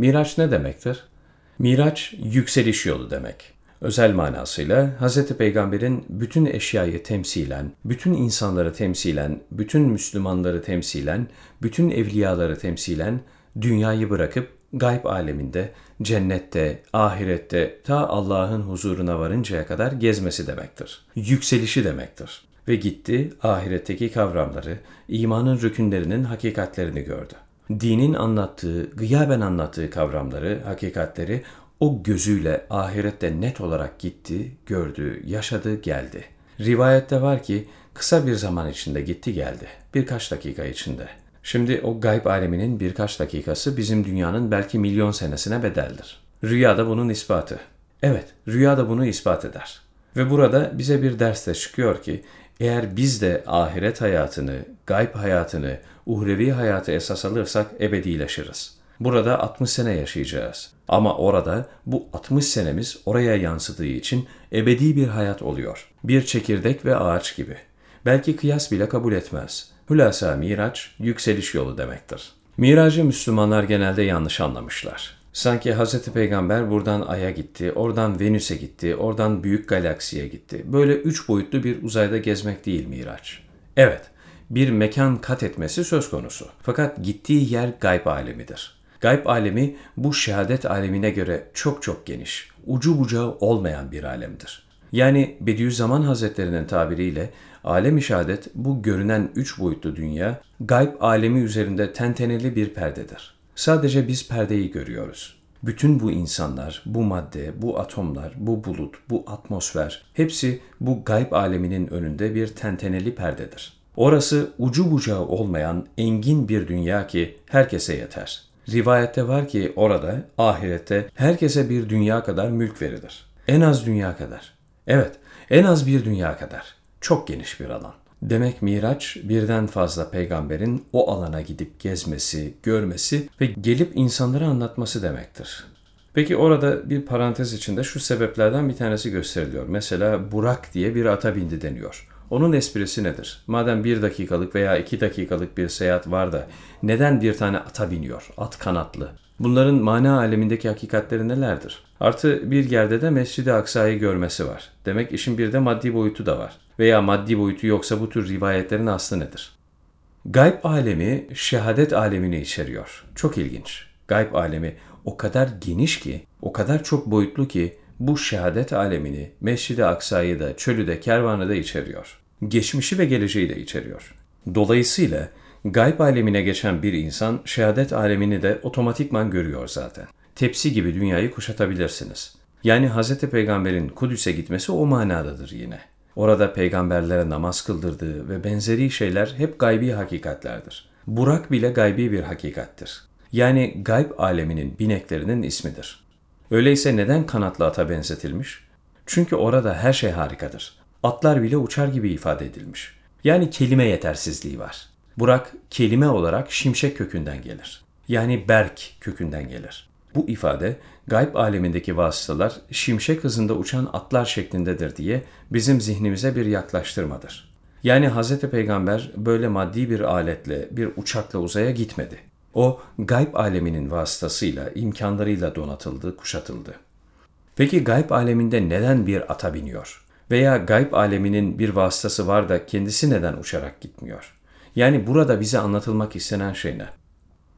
Miraç ne demektir? Miraç yükseliş yolu demek. Özel manasıyla Hz. Peygamber'in bütün eşyayı temsilen, bütün insanları temsilen, bütün Müslümanları temsilen, bütün evliyaları temsilen dünyayı bırakıp gayb aleminde, cennette, ahirette ta Allah'ın huzuruna varıncaya kadar gezmesi demektir. Yükselişi demektir. Ve gitti ahiretteki kavramları, imanın rükünlerinin hakikatlerini gördü. Dinin anlattığı, gıyaben anlattığı kavramları, hakikatleri o gözüyle ahirette net olarak gitti, gördü, yaşadı, geldi. Rivayette var ki kısa bir zaman içinde gitti geldi. Birkaç dakika içinde. Şimdi o gayb aleminin birkaç dakikası bizim dünyanın belki milyon senesine bedeldir. Rüya da bunun ispatı. Evet, rüya da bunu ispat eder. Ve burada bize bir ders de çıkıyor ki eğer biz de ahiret hayatını, gayb hayatını, uhrevi hayatı esas alırsak ebedileşiriz. Burada 60 sene yaşayacağız. Ama orada bu 60 senemiz oraya yansıdığı için ebedi bir hayat oluyor. Bir çekirdek ve ağaç gibi. Belki kıyas bile kabul etmez. Hülasa Miraç, yükseliş yolu demektir. Miracı Müslümanlar genelde yanlış anlamışlar. Sanki Hz. Peygamber buradan Ay'a gitti, oradan Venüs'e gitti, oradan büyük galaksiye gitti. Böyle üç boyutlu bir uzayda gezmek değil Miraç. Evet, bir mekan kat etmesi söz konusu. Fakat gittiği yer gayb alemidir. Gayb alemi bu şehadet alemine göre çok çok geniş, ucu bucağı olmayan bir alemdir. Yani Bediüzzaman Hazretlerinin tabiriyle alem-i şehadet bu görünen üç boyutlu dünya, gayb alemi üzerinde tenteneli bir perdedir. Sadece biz perdeyi görüyoruz. Bütün bu insanlar, bu madde, bu atomlar, bu bulut, bu atmosfer hepsi bu gayb aleminin önünde bir tenteneli perdedir. Orası ucu bucağı olmayan engin bir dünya ki herkese yeter. Rivayette var ki orada, ahirette herkese bir dünya kadar mülk verilir. En az dünya kadar. Evet, en az bir dünya kadar. Çok geniş bir alan. Demek Miraç birden fazla peygamberin o alana gidip gezmesi, görmesi ve gelip insanlara anlatması demektir. Peki orada bir parantez içinde şu sebeplerden bir tanesi gösteriliyor. Mesela Burak diye bir ata bindi deniyor. Onun esprisi nedir? Madem bir dakikalık veya iki dakikalık bir seyahat var da neden bir tane ata biniyor? At kanatlı. Bunların mana alemindeki hakikatleri nelerdir? Artı bir yerde de Mescid-i Aksa'yı görmesi var. Demek işin bir de maddi boyutu da var. Veya maddi boyutu yoksa bu tür rivayetlerin aslı nedir? Gayb alemi şehadet alemini içeriyor. Çok ilginç. Gayb alemi o kadar geniş ki, o kadar çok boyutlu ki bu şehadet alemini, Mescid-i Aksa'yı da, çölü de, kervanı da içeriyor. Geçmişi ve geleceği de içeriyor. Dolayısıyla gayb alemine geçen bir insan şehadet alemini de otomatikman görüyor zaten. Tepsi gibi dünyayı kuşatabilirsiniz. Yani Hz. Peygamber'in Kudüs'e gitmesi o manadadır yine. Orada peygamberlere namaz kıldırdığı ve benzeri şeyler hep gaybi hakikatlerdir. Burak bile gaybi bir hakikattir. Yani gayb aleminin bineklerinin ismidir. Öyleyse neden kanatlı ata benzetilmiş? Çünkü orada her şey harikadır. Atlar bile uçar gibi ifade edilmiş. Yani kelime yetersizliği var. Burak kelime olarak şimşek kökünden gelir. Yani berk kökünden gelir. Bu ifade gayb alemindeki vasıtalar şimşek hızında uçan atlar şeklindedir diye bizim zihnimize bir yaklaştırmadır. Yani Hz. Peygamber böyle maddi bir aletle, bir uçakla uzaya gitmedi. O gayb aleminin vasıtasıyla, imkanlarıyla donatıldı, kuşatıldı. Peki gayb aleminde neden bir ata biniyor? Veya gayb aleminin bir vasıtası var da kendisi neden uçarak gitmiyor? Yani burada bize anlatılmak istenen şey ne?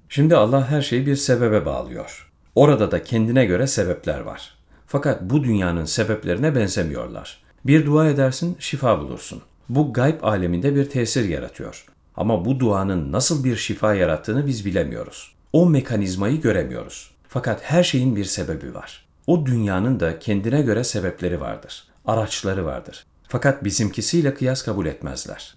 Şimdi Allah her şeyi bir sebebe bağlıyor. Orada da kendine göre sebepler var. Fakat bu dünyanın sebeplerine benzemiyorlar. Bir dua edersin, şifa bulursun. Bu gayb aleminde bir tesir yaratıyor. Ama bu duanın nasıl bir şifa yarattığını biz bilemiyoruz. O mekanizmayı göremiyoruz. Fakat her şeyin bir sebebi var. O dünyanın da kendine göre sebepleri vardır. Araçları vardır. Fakat bizimkisiyle kıyas kabul etmezler.